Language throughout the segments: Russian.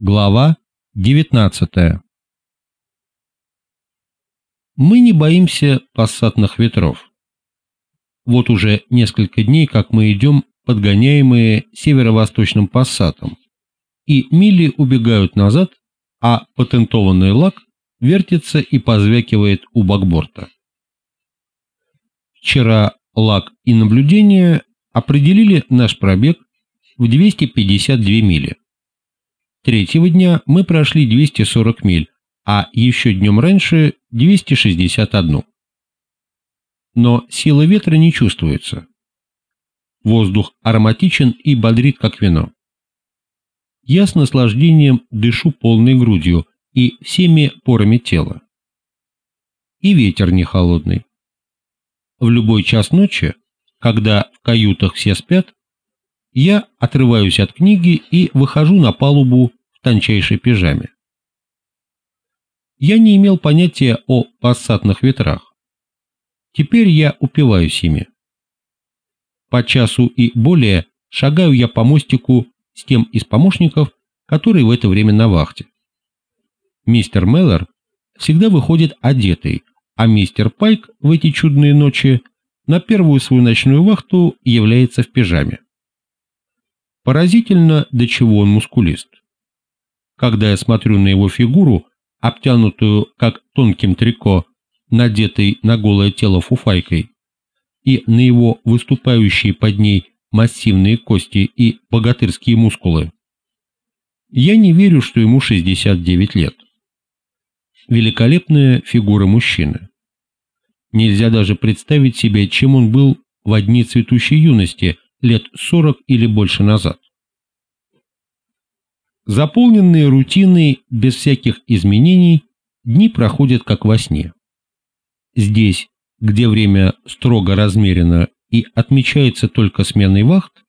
Глава 19 Мы не боимся пассатных ветров. Вот уже несколько дней, как мы идем, подгоняемые северо-восточным пассатом, и мили убегают назад, а патентованный лак вертится и позвякивает у бакборта. Вчера лак и наблюдение определили наш пробег в 252 мили. Третьего дня мы прошли 240 миль, а еще днем раньше 261. Но сила ветра не чувствуется. Воздух ароматичен и бодрит, как вино. Я с наслаждением дышу полной грудью и всеми порами тела. И ветер не холодный. В любой час ночи, когда в каютах все спят, я отрываюсь от книги и выхожу на палубу в тончайшей пижаме. Я не имел понятия о пассатных ветрах. Теперь я упиваюсь ими. По часу и более шагаю я по мостику с тем из помощников, который в это время на вахте. Мистер Меллер всегда выходит одетый, а мистер Пайк в эти чудные ночи на первую свою ночную вахту является в пижаме. Поразительно, до чего он мускулист. Когда я смотрю на его фигуру, обтянутую как тонким трико, надетой на голое тело фуфайкой, и на его выступающие под ней массивные кости и богатырские мускулы, я не верю, что ему 69 лет. Великолепная фигура мужчины. Нельзя даже представить себе, чем он был в дни цветущей юности, лет 40 или больше назад. Заполненные рутиной, без всяких изменений, дни проходят как во сне. Здесь, где время строго размерено и отмечается только сменой вахт,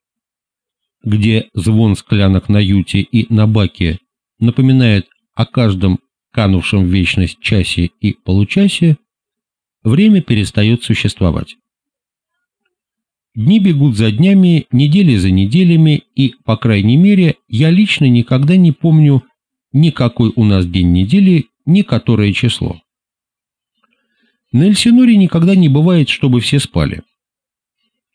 где звон склянок на юте и на баке напоминает о каждом канувшем в вечность часе и получасе, время перестает существовать. Дни бегут за днями, недели за неделями, и, по крайней мере, я лично никогда не помню ни какой у нас день недели, ни которое число. На Эльсиноре никогда не бывает, чтобы все спали.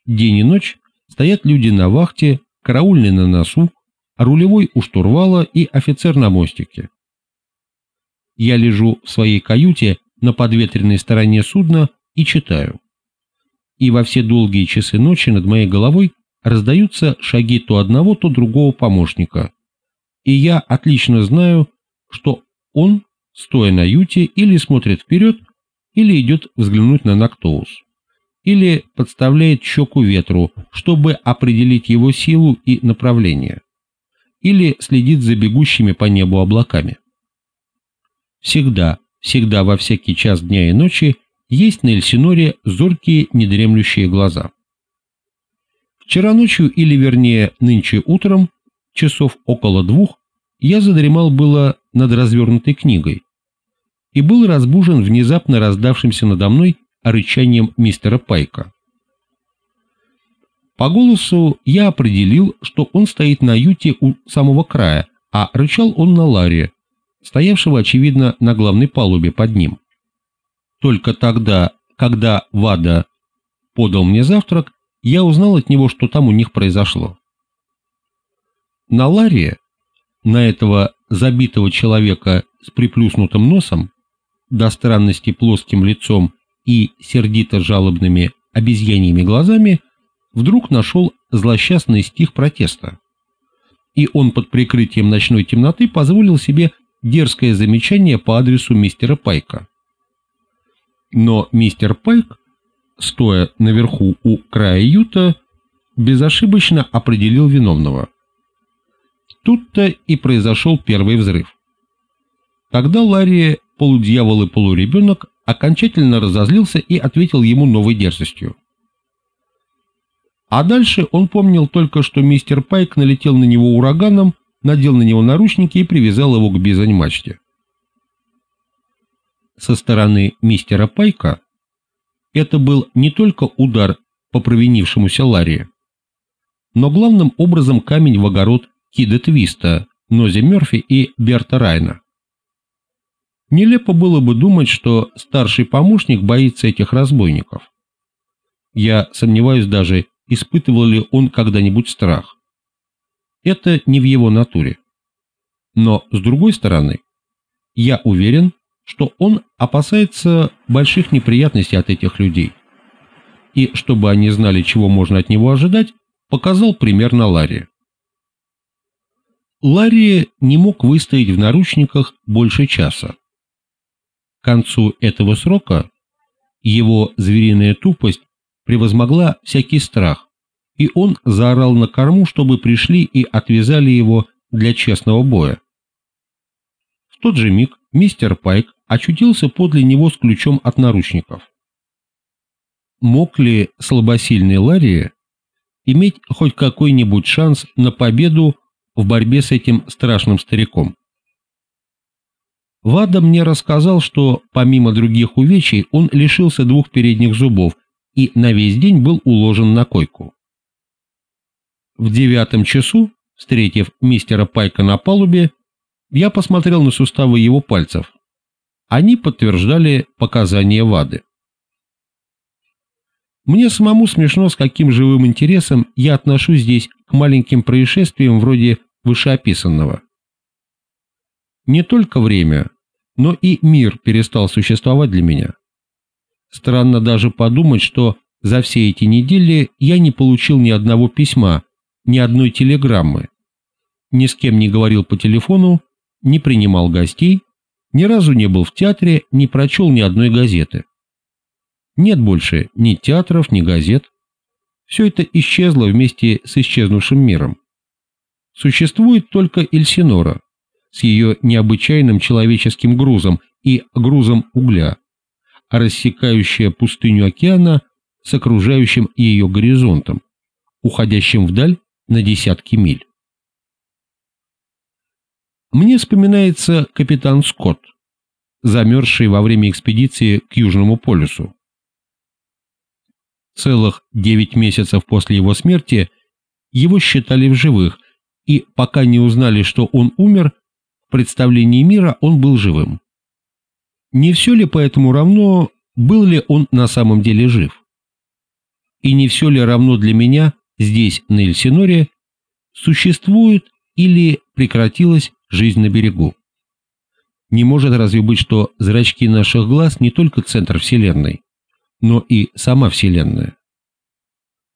День и ночь стоят люди на вахте, караульный на носу, рулевой у штурвала и офицер на мостике. Я лежу в своей каюте на подветренной стороне судна и читаю и во все долгие часы ночи над моей головой раздаются шаги то одного, то другого помощника. И я отлично знаю, что он, стоя на юте, или смотрит вперед, или идет взглянуть на Нактоус, или подставляет щеку ветру, чтобы определить его силу и направление, или следит за бегущими по небу облаками. Всегда, всегда во всякий час дня и ночи есть на Эльсиноре зоркие недремлющие глаза. Вчера ночью, или вернее нынче утром, часов около двух, я задремал было над развернутой книгой и был разбужен внезапно раздавшимся надо мной рычанием мистера Пайка. По голосу я определил, что он стоит на юте у самого края, а рычал он на Ларе, стоявшего, очевидно, на главной палубе под ним. Только тогда, когда Вада подал мне завтрак, я узнал от него, что там у них произошло. На Ларе, на этого забитого человека с приплюснутым носом, до странности плоским лицом и сердито-жалобными обезьяньими глазами, вдруг нашел злосчастный стих протеста. И он под прикрытием ночной темноты позволил себе дерзкое замечание по адресу мистера Пайка. Но мистер Пайк, стоя наверху у края юта, безошибочно определил виновного. Тут-то и произошел первый взрыв. Тогда Ларри, полудьявол и полуребенок, окончательно разозлился и ответил ему новой дерзостью. А дальше он помнил только, что мистер Пайк налетел на него ураганом, надел на него наручники и привязал его к бизань-мачте со стороны мистера Пайка, это был не только удар по провинившемуся Ларри, но главным образом камень в огород Кида Твиста, Нози Мерфи и Берта Райна. Нелепо было бы думать, что старший помощник боится этих разбойников. Я сомневаюсь даже, испытывал ли он когда-нибудь страх. Это не в его натуре. Но, с другой стороны, я уверен, что он опасается больших неприятностей от этих людей. И, чтобы они знали, чего можно от него ожидать, показал пример на Ларри. Ларри не мог выстоять в наручниках больше часа. К концу этого срока его звериная тупость превозмогла всякий страх, и он заорал на корму, чтобы пришли и отвязали его для честного боя. В тот же миг мистер Пайк очутился подле него с ключом от наручников. Мог ли слабосильный Ларри иметь хоть какой-нибудь шанс на победу в борьбе с этим страшным стариком? Вада мне рассказал, что помимо других увечий он лишился двух передних зубов и на весь день был уложен на койку. В девятом часу, встретив мистера Пайка на палубе, я посмотрел на суставы его пальцев. Они подтверждали показания Вады. Мне самому смешно, с каким живым интересом я отношусь здесь к маленьким происшествиям вроде вышеописанного. Не только время, но и мир перестал существовать для меня. Странно даже подумать, что за все эти недели я не получил ни одного письма, ни одной телеграммы, ни с кем не говорил по телефону, не принимал гостей, ни разу не был в театре, не прочел ни одной газеты. Нет больше ни театров, ни газет. Все это исчезло вместе с исчезнувшим миром. Существует только Эльсинора с ее необычайным человеческим грузом и грузом угля, рассекающая пустыню океана с окружающим ее горизонтом, уходящим вдаль на десятки миль. Мне вспоминается капитан Скотт, замерзший во время экспедиции к Южному полюсу. Целых девять месяцев после его смерти его считали в живых, и пока не узнали, что он умер, в представлении мира он был живым. Не все ли поэтому равно, был ли он на самом деле жив? И не все ли равно для меня здесь, на Эльсиноре, существует или прекратилась жизнь на берегу? Не может разве быть, что зрачки наших глаз не только центр Вселенной, но и сама Вселенная?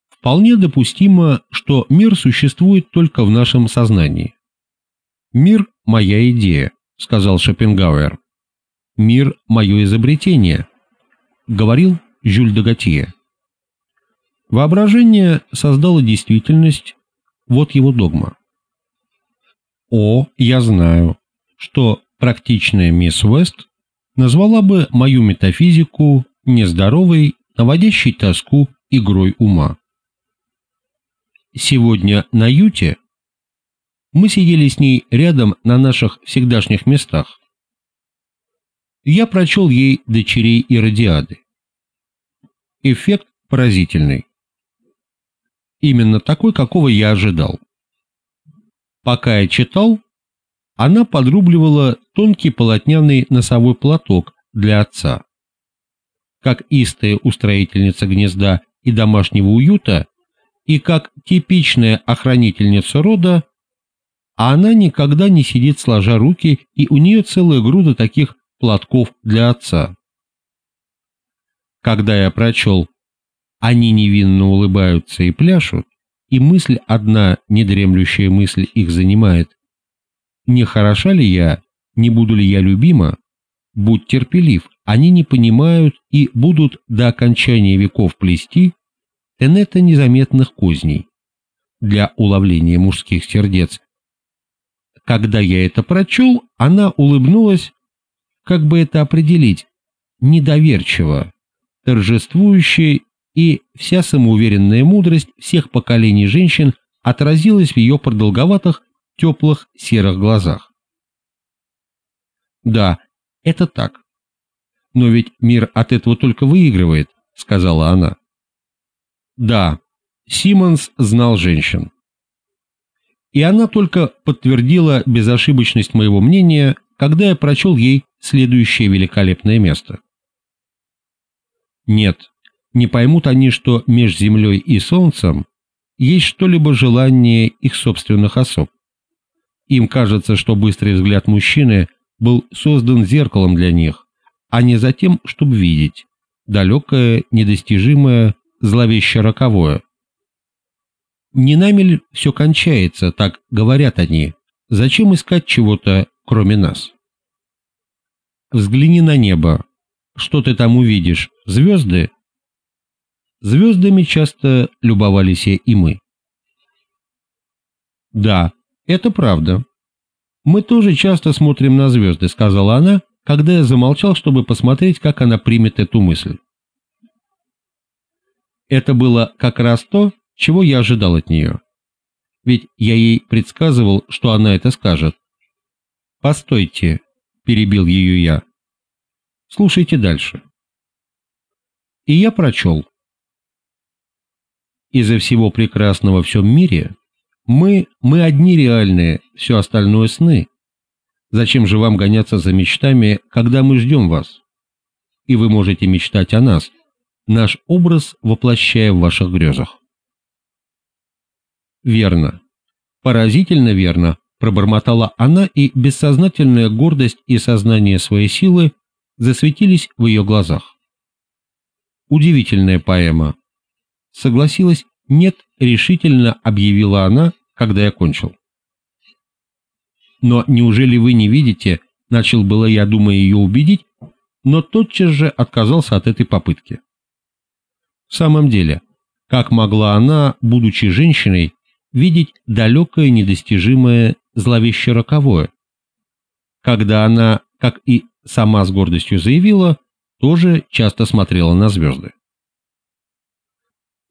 Вполне допустимо, что мир существует только в нашем сознании. «Мир – моя идея», – сказал Шопенгауэр. «Мир – мое изобретение», – говорил Жюль де Готье. Воображение создало действительность, вот его догма. О, я знаю, что практичная мисс Уэст назвала бы мою метафизику нездоровой, наводящей тоску игрой ума. Сегодня на Юте мы сидели с ней рядом на наших всегдашних местах. Я прочел ей «Дочерей Иродиады». Эффект поразительный. Именно такой, какого я ожидал. Пока я читал, она подрубливала тонкий полотняный носовой платок для отца. Как истая устроительница гнезда и домашнего уюта, и как типичная охранительница рода, она никогда не сидит сложа руки, и у нее целая груда таких платков для отца. Когда я прочел «Они невинно улыбаются и пляшут», и мысль одна, недремлющая мысль их занимает, «Не хороша ли я, не буду ли я любима?» Будь терпелив, они не понимают и будут до окончания веков плести тенета незаметных козней для уловления мужских сердец. Когда я это прочел, она улыбнулась, как бы это определить, недоверчиво, торжествующе, и вся самоуверенная мудрость всех поколений женщин отразилась в ее продолговатых, теплых серых глазах. Да, это так. Но ведь мир от этого только выигрывает, сказала она. Да, Симмонс знал женщин. И она только подтвердила безошибочность моего мнения, когда я прочел ей следующее великолепное место. Нет, не поймут они, что между землей и солнцем есть что-либо желание их собственных особ. Им кажется, что быстрый взгляд мужчины был создан зеркалом для них, а не за тем, чтобы видеть далекое, недостижимое, зловеще роковое. Не нами ли все кончается, так говорят они. Зачем искать чего-то, кроме нас? Взгляни на небо. Что ты там увидишь? Звезды? Звездами часто любовались и мы. Да, это правда. Мы тоже часто смотрим на звезды, сказала она, когда я замолчал, чтобы посмотреть, как она примет эту мысль. Это было как раз то, чего я ожидал от нее. Ведь я ей предсказывал, что она это скажет. «Постойте», — перебил ее я. «Слушайте дальше». И я прочел. Из-за всего прекрасного в всем мире мы, мы одни реальные, все остальное сны. Зачем же вам гоняться за мечтами, когда мы ждем вас? И вы можете мечтать о нас, наш образ воплощая в ваших грезах. Верно. Поразительно верно, пробормотала она, и бессознательная гордость и сознание своей силы засветились в ее глазах. Удивительная поэма. Согласилась «нет», решительно объявила она, когда я кончил. Но неужели вы не видите, начал было я, думая ее убедить, но тотчас же отказался от этой попытки. В самом деле, как могла она, будучи женщиной, видеть далекое недостижимое зловеще роковое? Когда она, как и сама с гордостью заявила, тоже часто смотрела на звезды.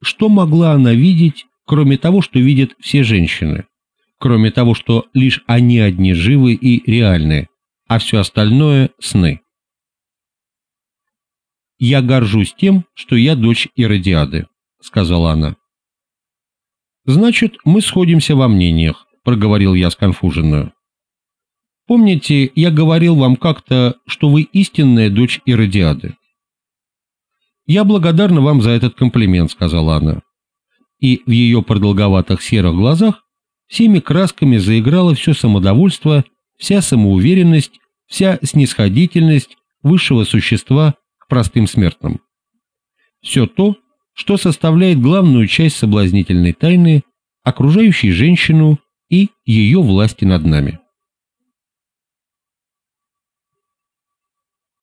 Что могла она видеть, кроме того, что видят все женщины? Кроме того, что лишь они одни живы и реальны, а все остальное – сны. «Я горжусь тем, что я дочь Иродиады», — сказала она. «Значит, мы сходимся во мнениях», — проговорил я сконфуженную. «Помните, я говорил вам как-то, что вы истинная дочь Иродиады?» «Я благодарна вам за этот комплимент», — сказала она. И в ее продолговатых серых глазах всеми красками заиграло все самодовольство, вся самоуверенность, вся снисходительность высшего существа к простым смертным. Все то, что составляет главную часть соблазнительной тайны, окружающей женщину и ее власти над нами.